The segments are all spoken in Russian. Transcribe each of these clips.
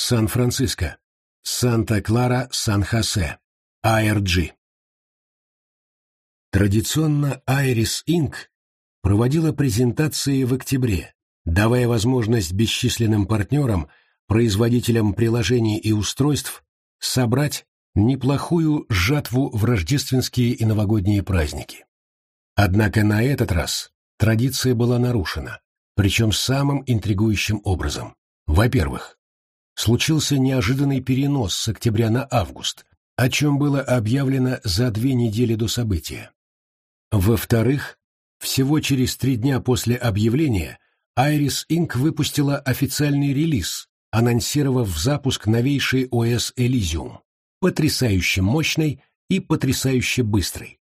Сан-Франциско, Санта-Клара, Сан-Хосе, ARG. Традиционно Iris Inc. проводила презентации в октябре, давая возможность бесчисленным партнерам, производителям приложений и устройств собрать неплохую жатву в рождественские и новогодние праздники. Однако на этот раз традиция была нарушена, причем самым интригующим образом. Во-первых, случился неожиданный перенос с октября на август, о чем было объявлено за две недели до события. Во-вторых, всего через три дня после объявления Iris Inc. выпустила официальный релиз, анонсировав запуск новейшей ОС Elysium, потрясающе мощной и потрясающе быстрой.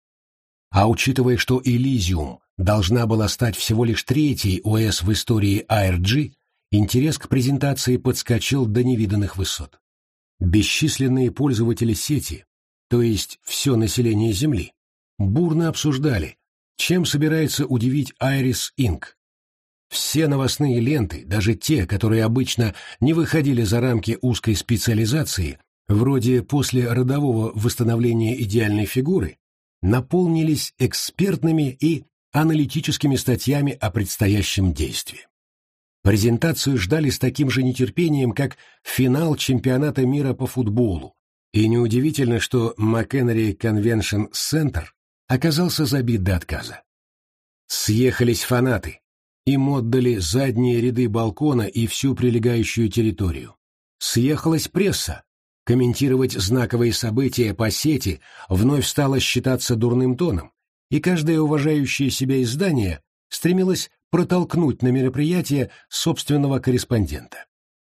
А учитывая, что Elysium должна была стать всего лишь третьей ОС в истории ARG, интерес к презентации подскочил до невиданных высот. Бесчисленные пользователи сети, то есть все население Земли, бурно обсуждали, чем собирается удивить Iris Inc. Все новостные ленты, даже те, которые обычно не выходили за рамки узкой специализации, вроде после родового восстановления идеальной фигуры, наполнились экспертными и аналитическими статьями о предстоящем действии. Презентацию ждали с таким же нетерпением, как финал чемпионата мира по футболу, и неудивительно, что McHenry Convention Center оказался забит до отказа. Съехались фанаты. Им отдали задние ряды балкона и всю прилегающую территорию. Съехалась пресса. Комментировать знаковые события по сети вновь стало считаться дурным тоном, и каждое уважающее себя издание стремилось протолкнуть на мероприятие собственного корреспондента.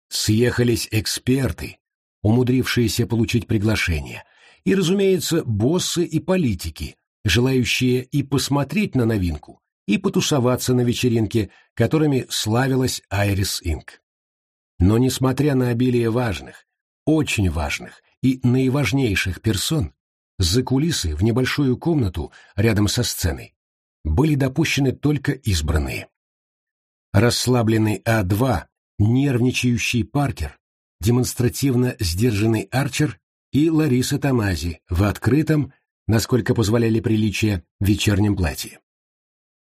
Съехались эксперты, умудрившиеся получить приглашение, и, разумеется, боссы и политики, желающие и посмотреть на новинку, и потусоваться на вечеринке, которыми славилась Айрис Инк. Но несмотря на обилие важных, очень важных и наиважнейших персон, за кулисы в небольшую комнату рядом со сценой были допущены только избранные. Расслабленный А2, нервничающий Паркер, демонстративно сдержанный Арчер и Лариса Тамази в открытом, насколько позволяли приличия, вечернем платье.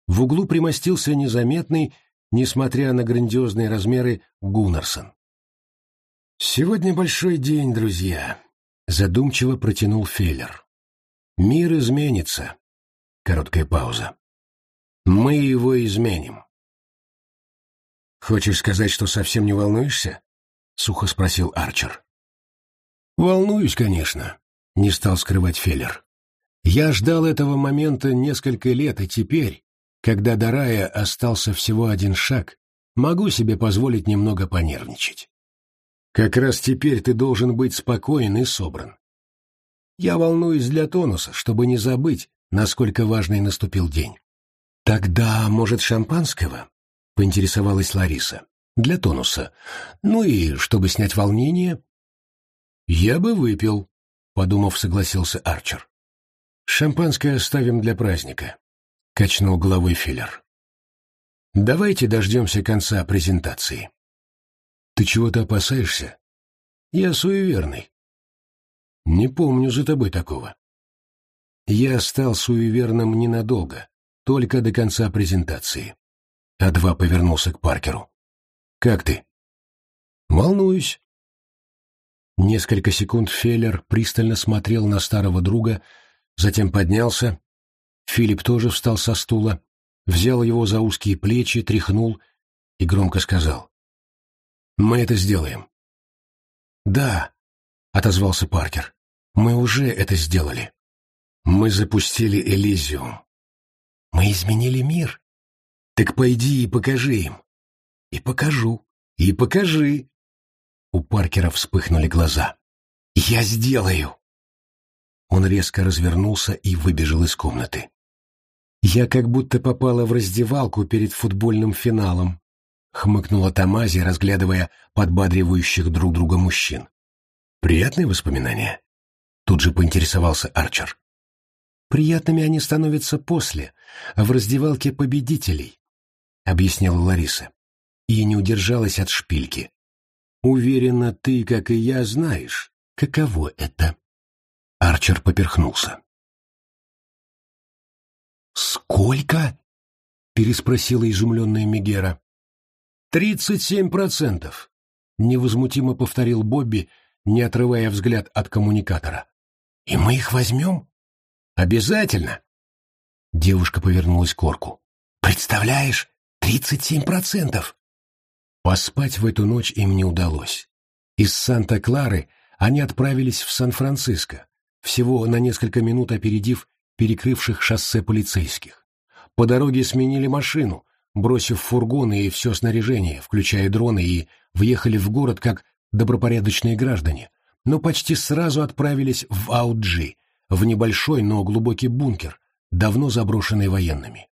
В углу примостился незаметный, несмотря на грандиозные размеры, Гуннерсон. «Сегодня большой день, друзья», — задумчиво протянул Феллер. «Мир изменится». Короткая пауза. «Мы его изменим». «Хочешь сказать, что совсем не волнуешься?» — сухо спросил Арчер. «Волнуюсь, конечно», — не стал скрывать Феллер. Я ждал этого момента несколько лет, и теперь, когда до рая остался всего один шаг, могу себе позволить немного понервничать. Как раз теперь ты должен быть спокоен и собран. Я волнуюсь для тонуса, чтобы не забыть, насколько важный наступил день. Тогда, может, шампанского? — поинтересовалась Лариса. Для тонуса. Ну и чтобы снять волнение. Я бы выпил, — подумав, согласился Арчер. «Шампанское оставим для праздника», — качнул головой Филлер. «Давайте дождемся конца презентации». «Ты чего-то опасаешься?» «Я суеверный». «Не помню за тобой такого». «Я стал суеверным ненадолго, только до конца презентации». А2 повернулся к Паркеру. «Как ты?» «Волнуюсь». Несколько секунд Феллер пристально смотрел на старого друга, — затем поднялся. Филипп тоже встал со стула, взял его за узкие плечи, тряхнул и громко сказал. «Мы это сделаем». «Да», — отозвался Паркер, — «мы уже это сделали. Мы запустили Элизиум. Мы изменили мир. Так пойди и покажи им». «И покажу. И покажи». У Паркера вспыхнули глаза. «Я сделаю!» Он резко развернулся и выбежал из комнаты. «Я как будто попала в раздевалку перед футбольным финалом», — хмыкнула Тамази, разглядывая подбадривающих друг друга мужчин. «Приятные воспоминания?» Тут же поинтересовался Арчер. «Приятными они становятся после, в раздевалке победителей», — объяснила Лариса. И не удержалась от шпильки. Уверена, ты, как и я, знаешь, каково это. Арчер поперхнулся. «Сколько?» — переспросила изумленная Мегера. «Тридцать семь процентов», — невозмутимо повторил Бобби, не отрывая взгляд от коммуникатора. «И мы их возьмем?» «Обязательно!» Девушка повернулась к Орку. «Представляешь, тридцать семь процентов!» Поспать в эту ночь им не удалось. Из Санта-Клары они отправились в Сан-Франциско, всего на несколько минут опередив перекрывших шоссе полицейских. По дороге сменили машину, бросив фургоны и все снаряжение, включая дроны, и въехали в город как добропорядочные граждане, но почти сразу отправились в Ауджи, в небольшой, но глубокий бункер, давно заброшенный военными.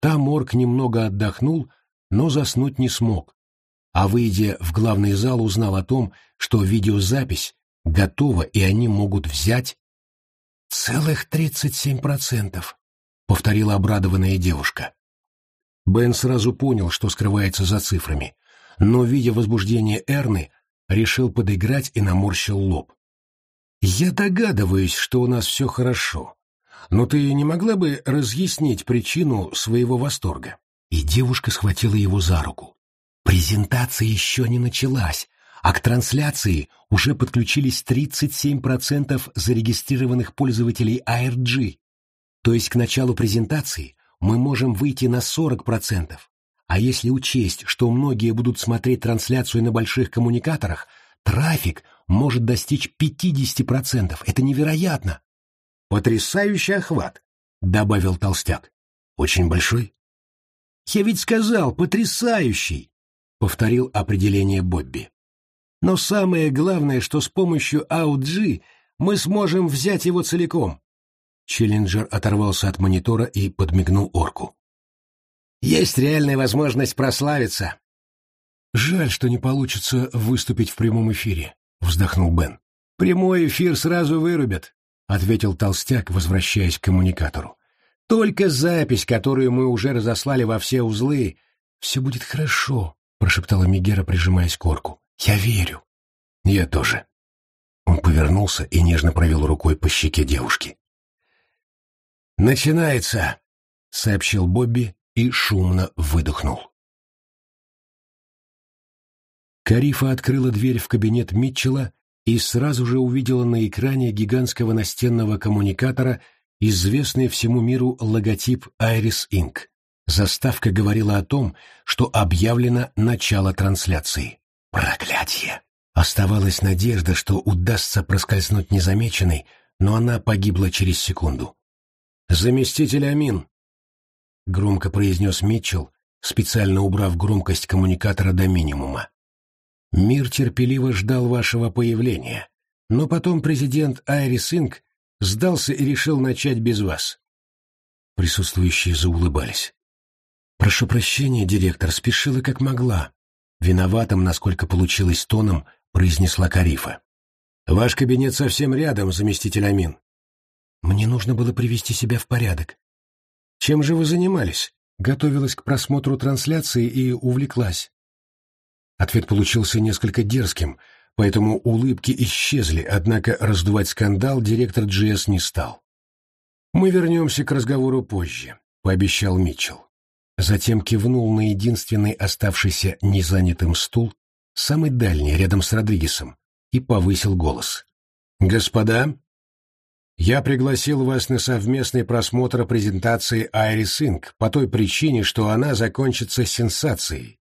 Там Орк немного отдохнул, но заснуть не смог, а выйдя в главный зал, узнал о том, что видеозапись готова и они могут взять «Целых тридцать семь процентов», — повторила обрадованная девушка. Бен сразу понял, что скрывается за цифрами, но, видя возбуждение Эрны, решил подыграть и наморщил лоб. «Я догадываюсь, что у нас все хорошо, но ты не могла бы разъяснить причину своего восторга?» И девушка схватила его за руку. Презентация еще не началась, а к трансляции уже подключились 37% зарегистрированных пользователей ARG. То есть к началу презентации мы можем выйти на 40%. А если учесть, что многие будут смотреть трансляцию на больших коммуникаторах, трафик может достичь 50%. Это невероятно. Потрясающий охват, добавил Толстяк. Очень большой? Я ведь сказал, потрясающий, повторил определение Бобби. Но самое главное, что с помощью AUG мы сможем взять его целиком. Челленджер оторвался от монитора и подмигнул орку. «Есть реальная возможность прославиться». «Жаль, что не получится выступить в прямом эфире», — вздохнул Бен. «Прямой эфир сразу вырубят», — ответил Толстяк, возвращаясь к коммуникатору. «Только запись, которую мы уже разослали во все узлы. Все будет хорошо», — прошептала Мигера, прижимаясь к орку. «Я верю». «Я тоже». Он повернулся и нежно провел рукой по щеке девушки. «Начинается!» — сообщил Бобби и шумно выдохнул. Карифа открыла дверь в кабинет Митчелла и сразу же увидела на экране гигантского настенного коммуникатора известный всему миру логотип Iris Inc. Заставка говорила о том, что объявлено начало трансляции. Проклятие! Оставалась надежда, что удастся проскользнуть незамеченной, но она погибла через секунду. «Заместитель Амин», — громко произнес Митчелл, специально убрав громкость коммуникатора до минимума. «Мир терпеливо ждал вашего появления, но потом президент Айрис Инк сдался и решил начать без вас». Присутствующие заулыбались. «Прошу прощения, директор, спешила как могла», — виноватым, насколько получилось тоном, произнесла Карифа. «Ваш кабинет совсем рядом, заместитель Амин. Мне нужно было привести себя в порядок. Чем же вы занимались? Готовилась к просмотру трансляции и увлеклась. Ответ получился несколько дерзким, поэтому улыбки исчезли, однако раздувать скандал директор GS не стал. «Мы вернемся к разговору позже», — пообещал Митчелл. Затем кивнул на единственный оставшийся незанятым стул, самый дальний, рядом с Родригесом, и повысил голос. «Господа, я пригласил вас на совместный просмотр презентации Iris Inc. по той причине, что она закончится сенсацией.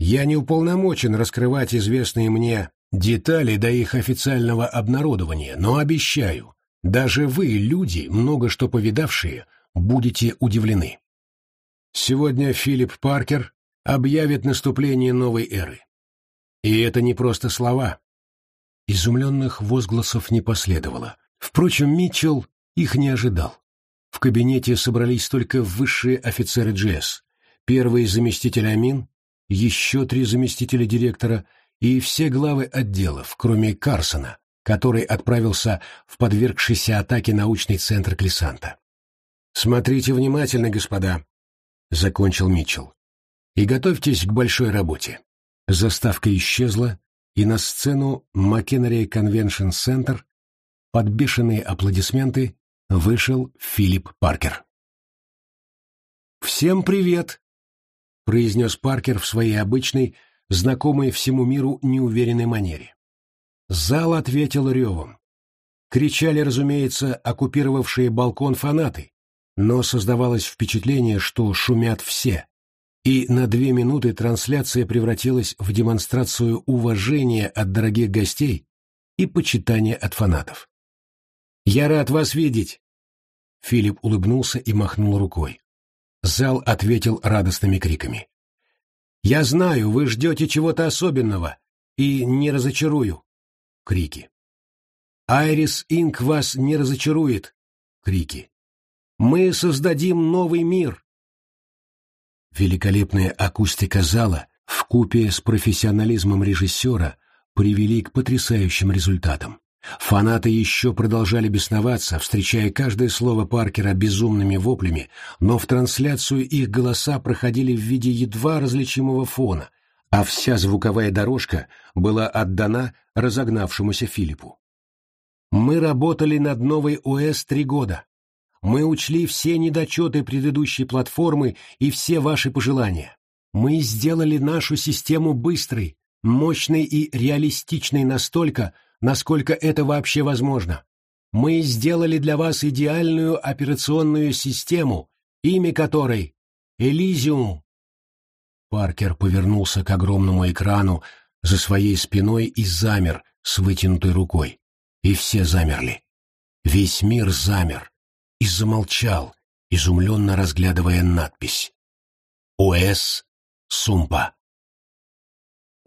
Я не уполномочен раскрывать известные мне детали до их официального обнародования, но обещаю, даже вы, люди, много что повидавшие, будете удивлены. Сегодня Филипп Паркер объявит наступление новой эры. И это не просто слова. Изумленных возгласов не последовало. Впрочем, Митчелл их не ожидал. В кабинете собрались только высшие офицеры GS, первый заместитель Амин, еще три заместителя директора и все главы отделов, кроме Карсона, который отправился в подвергшийся атаке научный центр Клесанта. «Смотрите внимательно, господа», — закончил Митчелл, — «и готовьтесь к большой работе». Заставка исчезла, и на сцену Маккенери Конвеншн Центр под бешеные аплодисменты вышел Филипп Паркер. «Всем привет!» — произнес Паркер в своей обычной, знакомой всему миру неуверенной манере. Зал ответил ревом. Кричали, разумеется, оккупировавшие балкон фанаты, но создавалось впечатление, что шумят все. И на две минуты трансляция превратилась в демонстрацию уважения от дорогих гостей и почитания от фанатов. «Я рад вас видеть!» Филипп улыбнулся и махнул рукой. Зал ответил радостными криками. «Я знаю, вы ждете чего-то особенного, и не разочарую!» Крики. «Айрис Инк вас не разочарует!» Крики. «Мы создадим новый мир!» Великолепная акустика зала в купе с профессионализмом режиссера привели к потрясающим результатам. Фанаты еще продолжали бесноваться, встречая каждое слово Паркера безумными воплями, но в трансляцию их голоса проходили в виде едва различимого фона, а вся звуковая дорожка была отдана разогнавшемуся Филиппу. «Мы работали над новой ОС три года. Мы учли все недочеты предыдущей платформы и все ваши пожелания. Мы сделали нашу систему быстрой, мощной и реалистичной настолько, насколько это вообще возможно. Мы сделали для вас идеальную операционную систему, имя которой — Элизиум. Паркер повернулся к огромному экрану за своей спиной и замер с вытянутой рукой. И все замерли. Весь мир замер и замолчал, изумленно разглядывая надпись. ОС Сумпа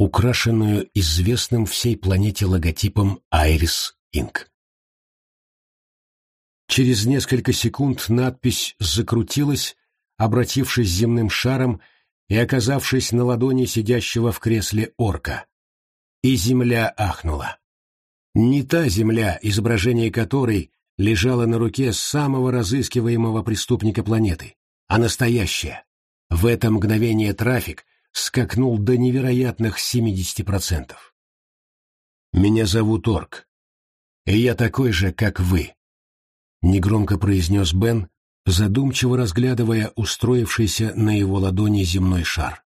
украшенную известным всей планете логотипом Iris Inc. Через несколько секунд надпись закрутилась, обратившись земным шаром и оказавшись на ладони сидящего в кресле орка. И земля ахнула. Не та земля, изображение которой лежало на руке самого разыскиваемого преступника планеты, а настоящая. В это мгновение трафик, скакнул до невероятных 70%. «Меня зовут Орк, и я такой же, как вы», — негромко произнес Бен, задумчиво разглядывая устроившийся на его ладони земной шар.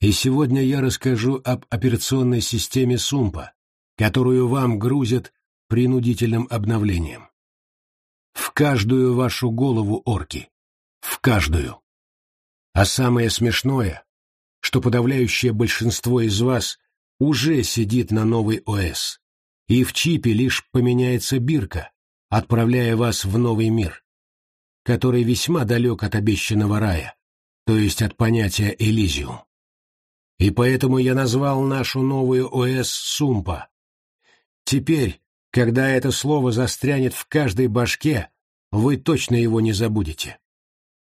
«И сегодня я расскажу об операционной системе Сумпа, которую вам грузят принудительным обновлением. В каждую вашу голову, орки, в каждую. А самое смешное, что подавляющее большинство из вас уже сидит на новой ОС, и в чипе лишь поменяется бирка, отправляя вас в новый мир, который весьма далек от обещанного рая, то есть от понятия Элизиум. И поэтому я назвал нашу новую ОС Сумпа. Теперь, когда это слово застрянет в каждой башке, вы точно его не забудете.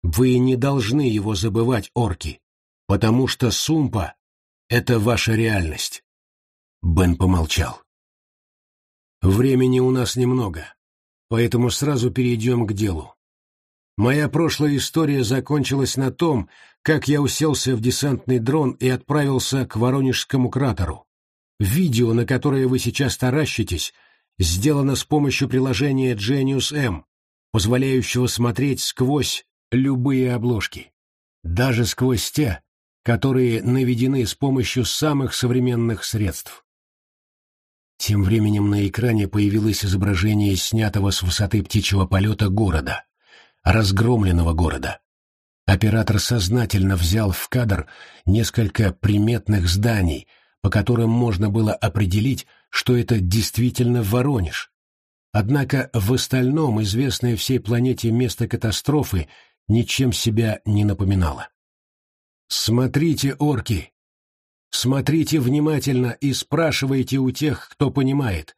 Вы не должны его забывать, орки потому что Сумпа — это ваша реальность. Бен помолчал. Времени у нас немного, поэтому сразу перейдем к делу. Моя прошлая история закончилась на том, как я уселся в десантный дрон и отправился к Воронежскому кратеру. Видео, на которое вы сейчас таращитесь, сделано с помощью приложения Genius M, позволяющего смотреть сквозь любые обложки, даже сквозь те, которые наведены с помощью самых современных средств. Тем временем на экране появилось изображение снятого с высоты птичьего полета города, разгромленного города. Оператор сознательно взял в кадр несколько приметных зданий, по которым можно было определить, что это действительно Воронеж. Однако в остальном известное всей планете место катастрофы ничем себя не напоминало. Смотрите, орки! Смотрите внимательно и спрашивайте у тех, кто понимает.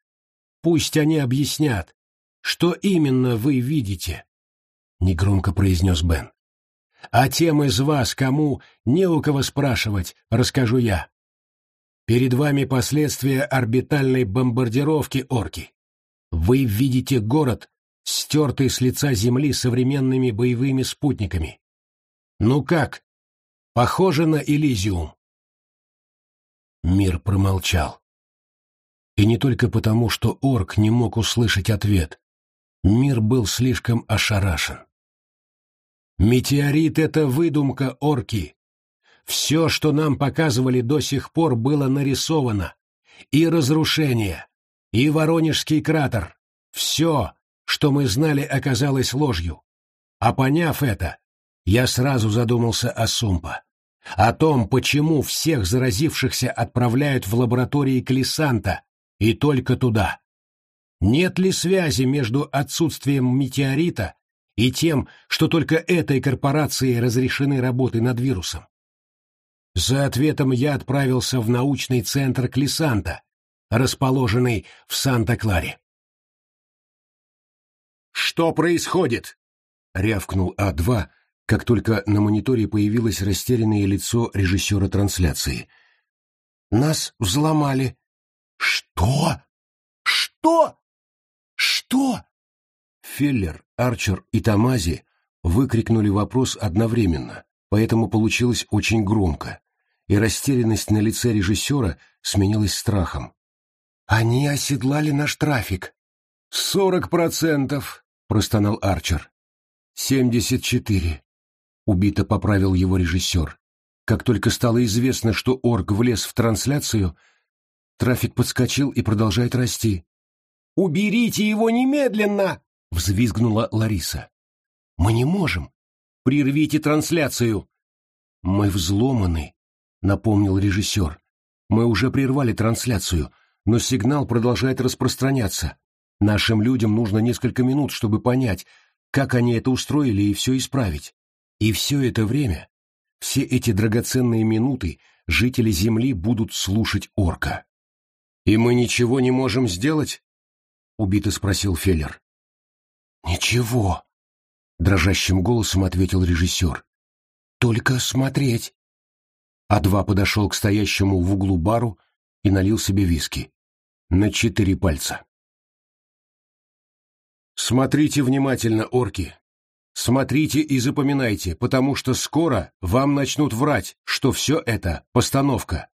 Пусть они объяснят, что именно вы видите, — негромко произнес Бен. А тем из вас, кому не у кого спрашивать, расскажу я. Перед вами последствия орбитальной бомбардировки орки. Вы видите город, стертый с лица Земли современными боевыми спутниками. Ну как, Похоже на Элизиум. Мир промолчал. И не только потому, что орк не мог услышать ответ. Мир был слишком ошарашен. «Метеорит — это выдумка орки. Все, что нам показывали до сих пор, было нарисовано. И разрушение, и Воронежский кратер. Все, что мы знали, оказалось ложью. А поняв это, я сразу задумался о Сумпа. О том, почему всех заразившихся отправляют в лаборатории Клисанта, и только туда. Нет ли связи между отсутствием метеорита и тем, что только этой корпорации разрешены работы над вирусом? За ответом я отправился в научный центр Клисанта, расположенный в Санта-Кларе. «Что происходит?» — рявкнул А2, как только на мониторе появилось растерянное лицо режиссера трансляции. «Нас взломали». «Что? Что? Что?» Феллер, Арчер и Тамази выкрикнули вопрос одновременно, поэтому получилось очень громко, и растерянность на лице режиссера сменилась страхом. «Они оседлали наш трафик». «Сорок процентов», — простонал Арчер. «Семьдесят четыре», — убито поправил его режиссер. Как только стало известно, что Орг влез в трансляцию, трафик подскочил и продолжает расти. «Уберите его немедленно!» — взвизгнула Лариса. «Мы не можем. Прервите трансляцию!» «Мы взломаны», — напомнил режиссер. «Мы уже прервали трансляцию, но сигнал продолжает распространяться. Нашим людям нужно несколько минут, чтобы понять, как они это устроили и все исправить. И все это время, все эти драгоценные минуты жители Земли будут слушать орка. «И мы ничего не можем сделать?» — убито спросил Феллер. «Ничего», — дрожащим голосом ответил режиссер. «Только смотреть». А-два подошел к стоящему в углу бару и налил себе виски. На четыре пальца. Смотрите внимательно, орки. Смотрите и запоминайте, потому что скоро вам начнут врать, что все это постановка,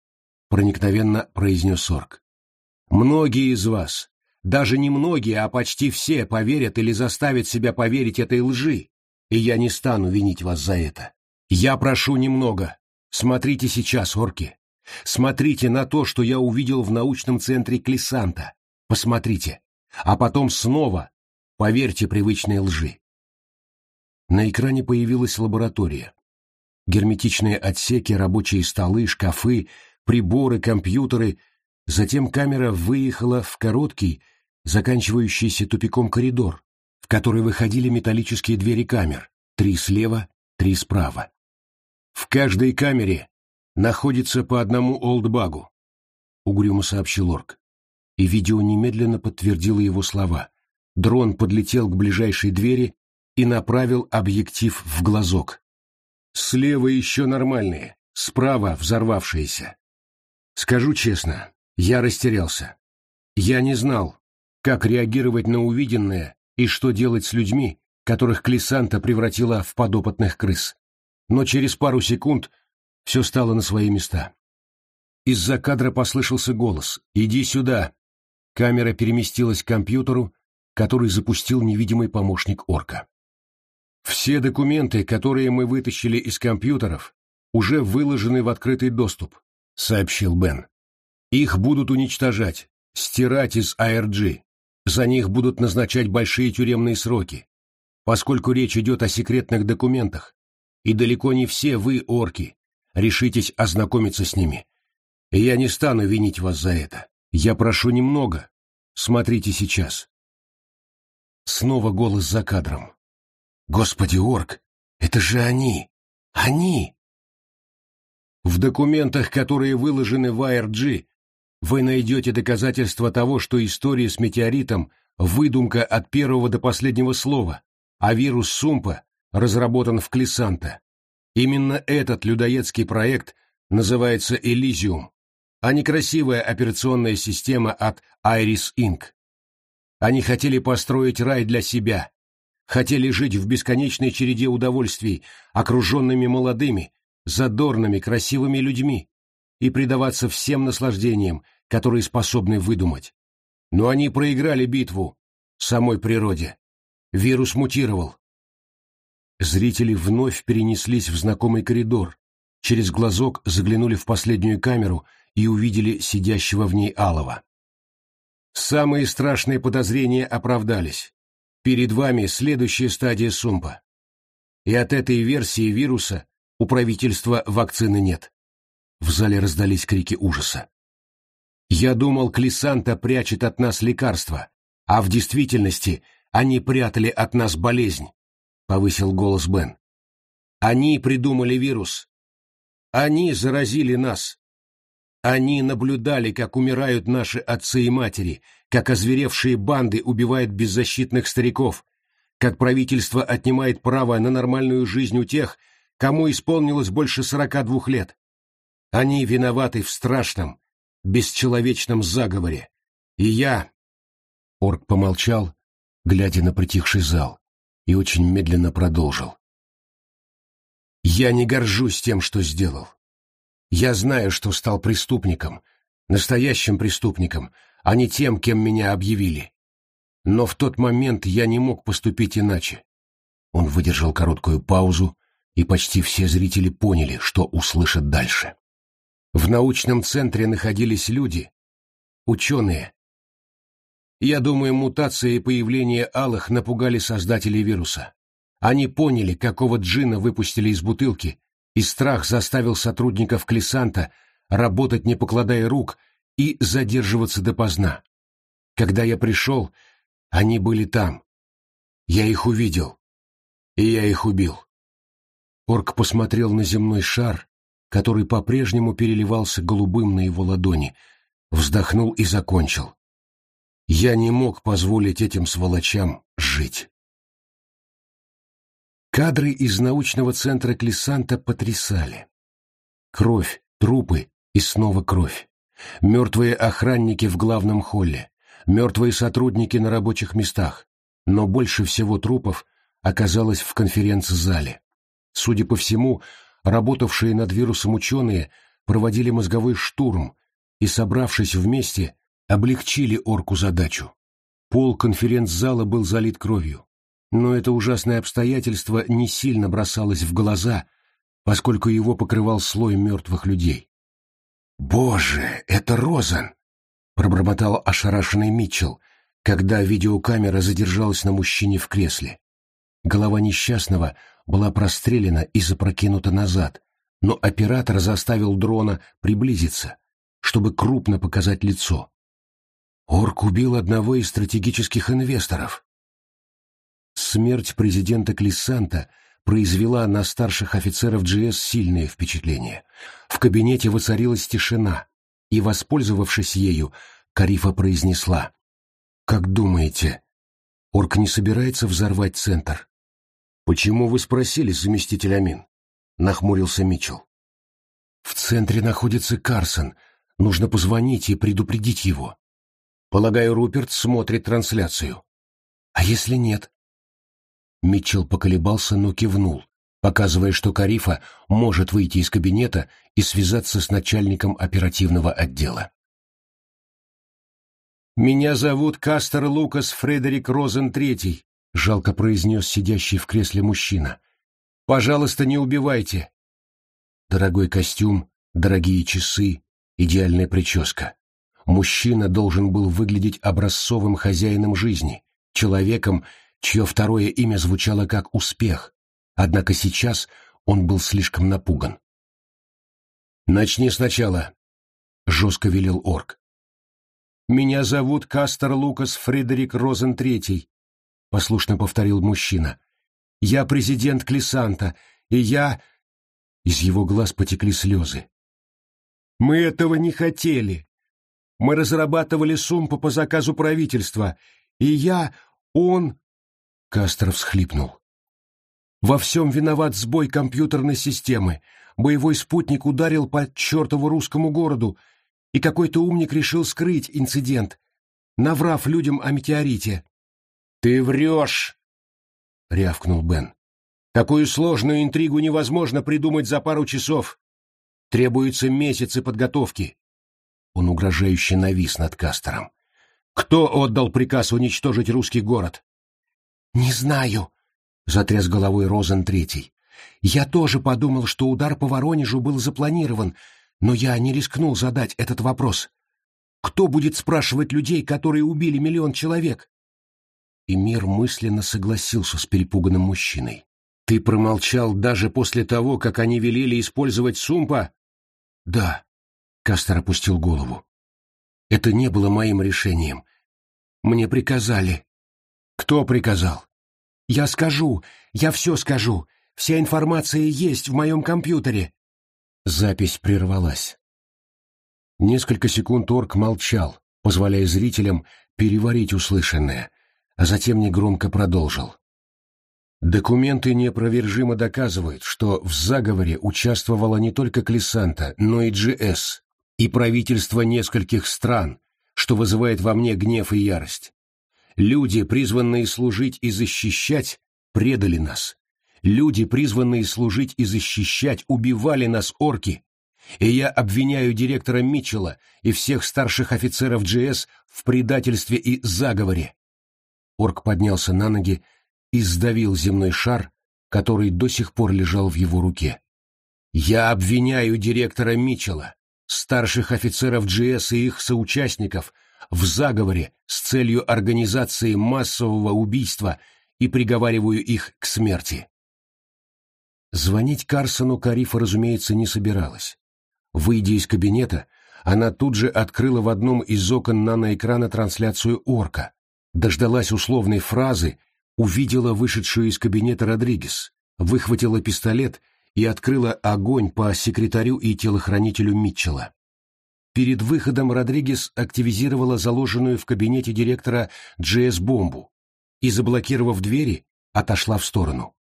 проникновенно произнес орк. Многие из вас, даже не многие, а почти все поверят или заставят себя поверить этой лжи, и я не стану винить вас за это. Я прошу немного. Смотрите сейчас, орки. Смотрите на то, что я увидел в научном центре Клисанта. Посмотрите. А потом снова Поверьте привычной лжи. На экране появилась лаборатория. Герметичные отсеки, рабочие столы, шкафы, приборы, компьютеры. Затем камера выехала в короткий, заканчивающийся тупиком коридор, в который выходили металлические двери камер, три слева, три справа. В каждой камере находится по одному олдбагу, угрюмо сообщил Орк. И видео немедленно подтвердило его слова. Дрон подлетел к ближайшей двери и направил объектив в глазок. Слева еще нормальные, справа взорвавшиеся. Скажу честно, я растерялся. Я не знал, как реагировать на увиденное и что делать с людьми, которых Клисанта превратила в подопытных крыс. Но через пару секунд все стало на свои места. Из-за кадра послышался голос «Иди сюда!». Камера переместилась к компьютеру, который запустил невидимый помощник орка. Все документы, которые мы вытащили из компьютеров, уже выложены в открытый доступ, сообщил Бен. Их будут уничтожать, стирать из ARG. За них будут назначать большие тюремные сроки. Поскольку речь идет о секретных документах, и далеко не все вы, орки, решитесь ознакомиться с ними. я не стану винить вас за это. Я прошу немного. Смотрите сейчас. Снова голос за кадром. «Господи, Орк, это же они! Они!» В документах, которые выложены в ARG, вы найдете доказательства того, что история с метеоритом – выдумка от первого до последнего слова, а вирус Сумпа разработан в Клисанта. Именно этот людоедский проект называется Элизиум, а не красивая операционная система от Iris Inc. Они хотели построить рай для себя, хотели жить в бесконечной череде удовольствий, окруженными молодыми, задорными, красивыми людьми. и предаваться всем наслаждениям, которые способны выдумать. Но они проиграли битву самой природе. Вирус мутировал. Зрители вновь перенеслись в знакомый коридор, через глазок заглянули в последнюю камеру и увидели сидящего в ней Алова. Самые страшные подозрения оправдались. Перед вами следующая стадия сумпа. И от этой версии вируса у правительства вакцины нет. В зале раздались крики ужаса. Я думал, Клисанта прячет от нас лекарства, а в действительности они прятали от нас болезнь, — повысил голос Бен. Они придумали вирус. Они заразили нас. Они наблюдали, как умирают наши отцы и матери, как озверевшие банды убивают беззащитных стариков, как правительство отнимает право на нормальную жизнь у тех, кому исполнилось больше сорока двух лет. Они виноваты в страшном, бесчеловечном заговоре. И я... Орк помолчал, глядя на притихший зал, и очень медленно продолжил. Я не горжусь тем, что сделал. Я знаю, что стал преступником, настоящим преступником, а не тем, кем меня объявили. Но в тот момент я не мог поступить иначе. Он выдержал короткую паузу, и почти все зрители поняли, что услышат дальше. В научном центре находились люди, ученые. Я думаю, мутация и появление алых напугали создателей вируса. Они поняли, какого джина выпустили из бутылки, и страх заставил сотрудников Клисанта работать не покладая рук и задерживаться допоздна. Когда я пришел, они были там. Я их увидел, и я их убил. Орк посмотрел на земной шар, который по-прежнему переливался голубым на его ладони, вздохнул и закончил. Я не мог позволить этим сволочам жить. Кадры из научного центра Клисанта потрясали. Кровь, трупы и снова кровь. Мертвые охранники в главном холле, мертвые сотрудники на рабочих местах, но больше всего трупов оказалось в конференц-зале. Судя по всему, работавшие над вирусом ученые проводили мозговой штурм и, собравшись вместе, облегчили орку задачу. Пол конференц-зала был залит кровью. Но это ужасное обстоятельство не сильно бросалось в глаза, поскольку его покрывал слой мертвых людей. «Боже, это Розан!» — пробормотал ошарашенный Митчелл, когда видеокамера задержалась на мужчине в кресле. Голова несчастного была прострелена и запрокинута назад, но оператор заставил дрона приблизиться, чтобы крупно показать лицо. Орк убил одного из стратегических инвесторов. Смерть президента Клиссанта произвела на старших офицеров GS сильное впечатление. В кабинете воцарилась тишина, и, воспользовавшись ею, Карифа произнесла. «Как думаете, Орк не собирается взорвать центр?» «Почему вы спросили, заместитель Амин?» — нахмурился Митчелл. «В центре находится Карсон. Нужно позвонить и предупредить его. Полагаю, Руперт смотрит трансляцию. А если нет?» Митчелл поколебался, но кивнул, показывая, что Карифа может выйти из кабинета и связаться с начальником оперативного отдела. «Меня зовут Кастер Лукас Фредерик Розен Третий», — жалко произнес сидящий в кресле мужчина. «Пожалуйста, не убивайте». Дорогой костюм, дорогие часы, идеальная прическа. Мужчина должен был выглядеть образцовым хозяином жизни, человеком, чье второе имя звучало как «Успех», однако сейчас он был слишком напуган. «Начни сначала», — жестко велел орк. «Меня зовут Кастер Лукас Фредерик Розен Третий», — послушно повторил мужчина. «Я президент Клисанта, и я...» Из его глаз потекли слезы. «Мы этого не хотели. Мы разрабатывали сумпу по заказу правительства, и я... Он...» Кастро всхлипнул. «Во всем виноват сбой компьютерной системы. Боевой спутник ударил по чертову русскому городу, и какой-то умник решил скрыть инцидент, наврав людям о метеорите». «Ты врешь!» — рявкнул Бен. «Такую сложную интригу невозможно придумать за пару часов. Требуются месяцы подготовки. Он угрожающе навис над Кастером. Кто отдал приказ уничтожить русский город? Не знаю, затряс головой Розен Третий. Я тоже подумал, что удар по Воронежу был запланирован, но я не рискнул задать этот вопрос. Кто будет спрашивать людей, которые убили миллион человек? И мир мысленно согласился с перепуганным мужчиной. Ты промолчал даже после того, как они велели использовать Сумпа? Да. Кастер опустил голову. Это не было моим решением. Мне приказали. Кто приказал? Я скажу, я все скажу. Вся информация есть в моем компьютере. Запись прервалась. Несколько секунд орк молчал, позволяя зрителям переварить услышанное, а затем негромко продолжил. Документы неопровержимо доказывают, что в заговоре участвовала не только Клисанта, но и GS, и правительство нескольких стран, что вызывает во мне гнев и ярость. Люди, призванные служить и защищать, предали нас. Люди, призванные служить и защищать, убивали нас орки, и я обвиняю директора Митчелла и всех старших офицеров GS в предательстве и заговоре. Орк поднялся на ноги и сдавил земной шар, который до сих пор лежал в его руке. Я обвиняю директора Митчелла, старших офицеров GS и их соучастников в заговоре с целью организации массового убийства и приговариваю их к смерти. Звонить Карсону Карифа, разумеется, не собиралась. Выйдя из кабинета, она тут же открыла в одном из окон наноэкрана трансляцию орка, дождалась условной фразы, увидела вышедшую из кабинета Родригес, выхватила пистолет и открыла огонь по секретарю и телохранителю Митчелла. Перед выходом Родригес активизировала заложенную в кабинете директора GS-бомбу и, заблокировав двери, отошла в сторону.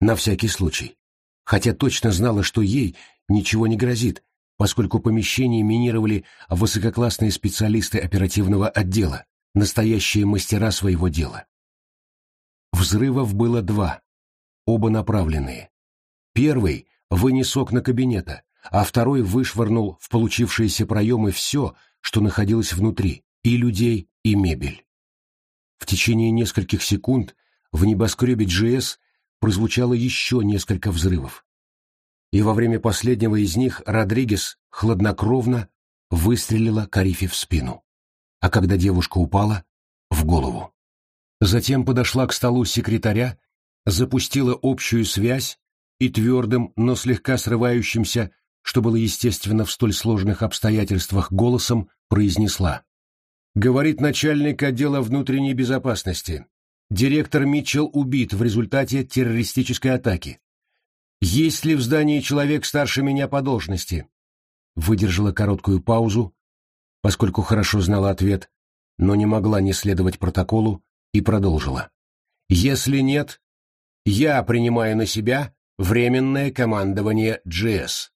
На всякий случай. Хотя точно знала, что ей ничего не грозит, поскольку помещение минировали высококлассные специалисты оперативного отдела, настоящие мастера своего дела. Взрывов было два, оба направленные. Первый вынес окна кабинета, а второй вышвырнул в получившиеся проемы все, что находилось внутри, и людей, и мебель. В течение нескольких секунд в небоскребе GS прозвучало еще несколько взрывов и во время последнего из них Родригес хладнокровно выстрелила Карифе в спину, а когда девушка упала — в голову. Затем подошла к столу секретаря, запустила общую связь и твердым, но слегка срывающимся, что было естественно в столь сложных обстоятельствах, голосом произнесла. Говорит начальник отдела внутренней безопасности. Директор Митчелл убит в результате террористической атаки. «Есть ли в здании человек старше меня по должности?» Выдержала короткую паузу, поскольку хорошо знала ответ, но не могла не следовать протоколу, и продолжила. «Если нет, я принимаю на себя временное командование GS».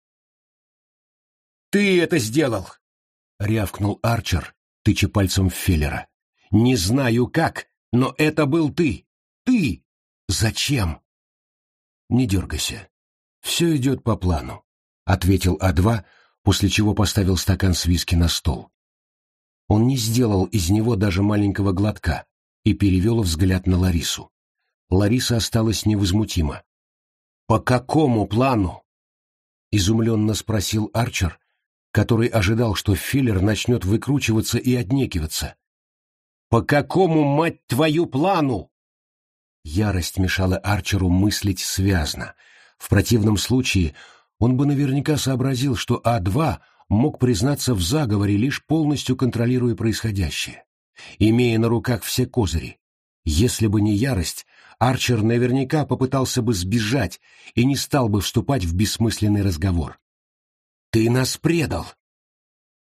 «Ты это сделал!» — рявкнул Арчер, тыча пальцем в Феллера. «Не знаю как, но это был ты! Ты! Зачем?» «Не дергайся. «Все идет по плану», — ответил А2, после чего поставил стакан с виски на стол. Он не сделал из него даже маленького глотка и перевел взгляд на Ларису. Лариса осталась невозмутима. «По какому плану?» — изумленно спросил Арчер, который ожидал, что Филлер начнет выкручиваться и отнекиваться. «По какому, мать твою, плану?» Ярость мешала Арчеру мыслить связно — в противном случае он бы наверняка сообразил, что А2 мог признаться в заговоре, лишь полностью контролируя происходящее, имея на руках все козыри. Если бы не ярость, Арчер наверняка попытался бы сбежать и не стал бы вступать в бессмысленный разговор. «Ты нас предал!»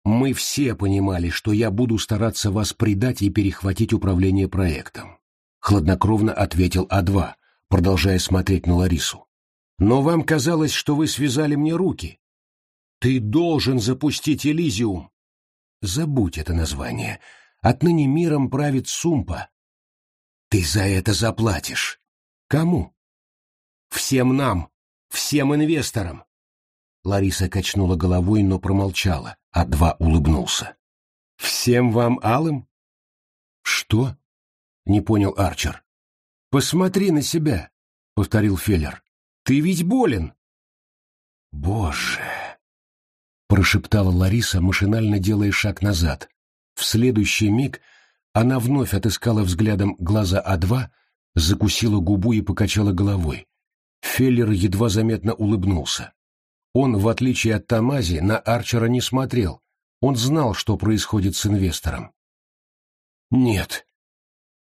«Мы все понимали, что я буду стараться вас предать и перехватить управление проектом», — хладнокровно ответил А2, продолжая смотреть на Ларису. Но вам казалось, что вы связали мне руки. Ты должен запустить Элизиум. Забудь это название. Отныне миром правит Сумпа. Ты за это заплатишь. Кому? Всем нам, всем инвесторам. Лариса качнула головой, но промолчала, а два улыбнулся. «Всем вам алым?» «Что?» — не понял Арчер. «Посмотри на себя», — повторил Феллер. «Ты ведь болен». «Боже!» — прошептала Лариса, машинально делая шаг назад. В следующий миг она вновь отыскала взглядом глаза А2, закусила губу и покачала головой. Феллер едва заметно улыбнулся. Он, в отличие от Тамази, на Арчера не смотрел. Он знал, что происходит с инвестором. «Нет».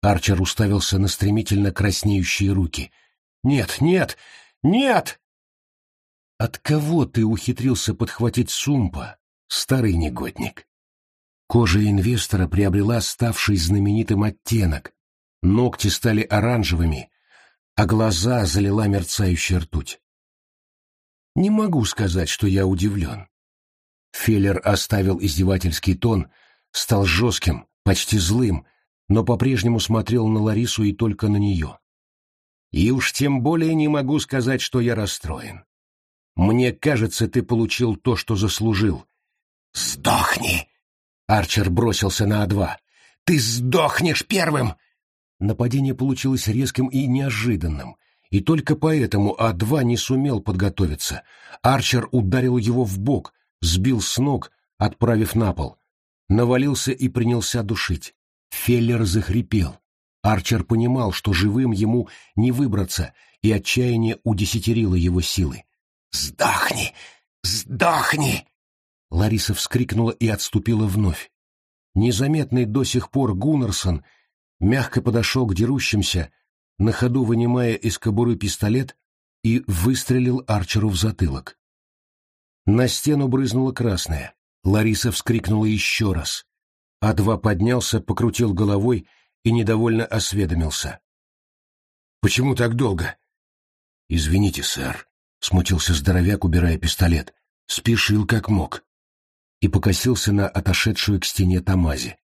Арчер уставился на стремительно краснеющие руки. «Нет, нет, нет!» «От кого ты ухитрился подхватить сумпа, старый негодник?» Кожа инвестора приобрела ставший знаменитым оттенок. Ногти стали оранжевыми, а глаза залила мерцающая ртуть. Не могу сказать, что я удивлен. Феллер оставил издевательский тон, стал жестким, почти злым, но по-прежнему смотрел на Ларису и только на нее. И уж тем более не могу сказать, что я расстроен. Мне кажется, ты получил то, что заслужил. «Сдохни!» Арчер бросился на А2. «Ты сдохнешь первым!» Нападение получилось резким и неожиданным, и только поэтому А2 не сумел подготовиться. Арчер ударил его в бок, сбил с ног, отправив на пол. Навалился и принялся душить. Феллер захрипел. Арчер понимал, что живым ему не выбраться, и отчаяние удесятерило его силы. «Сдохни! Сдохни!» Лариса вскрикнула и отступила вновь. Незаметный до сих пор Гуннерсон мягко подошел к дерущимся, на ходу вынимая из кобуры пистолет и выстрелил Арчеру в затылок. На стену брызнуло красное. Лариса вскрикнула еще раз. А2 поднялся, покрутил головой и недовольно осведомился. «Почему так долго?» «Извините, сэр», — смутился здоровяк, убирая пистолет. «Спешил как мог». И покосился на отошедшую к стене Тамази.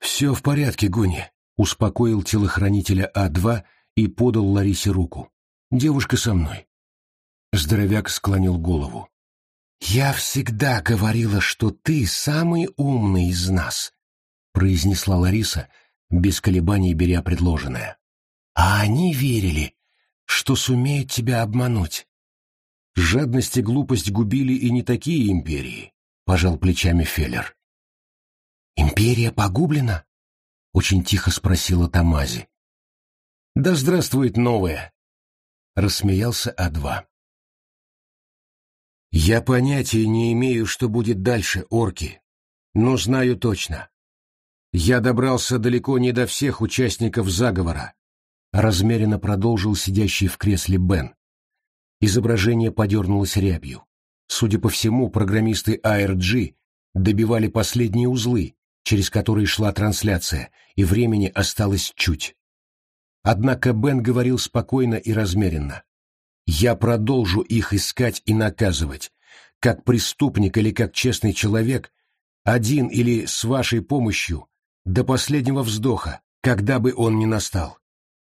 «Все в порядке, Гуни», — успокоил телохранителя А2 и подал Ларисе руку. «Девушка со мной». Здоровяк склонил голову. «Я всегда говорила, что ты самый умный из нас», — произнесла Лариса, без колебаний беря предложенное. «А они верили, что сумеют тебя обмануть». «Жадность и глупость губили и не такие империи», — пожал плечами Феллер. «Империя погублена?» — очень тихо спросила Тамази. «Да здравствует новая!» — рассмеялся А2. «Я понятия не имею, что будет дальше, орки, но знаю точно. Я добрался далеко не до всех участников заговора», — размеренно продолжил сидящий в кресле Бен. Изображение подернулось рябью. Судя по всему, программисты ARG добивали последние узлы, через которые шла трансляция, и времени осталось чуть. Однако Бен говорил спокойно и размеренно. «Я продолжу их искать и наказывать, как преступник или как честный человек, один или с вашей помощью, до последнего вздоха, когда бы он ни настал.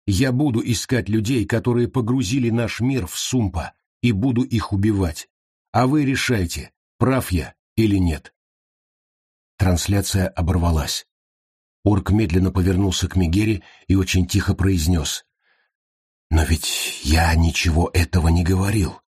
Я буду искать людей, которые погрузили наш мир в сумпа, и буду их убивать. А вы решайте, прав я или нет». Трансляция оборвалась. Орк медленно повернулся к Мегере и очень тихо произнес. «Но ведь я ничего этого не говорил».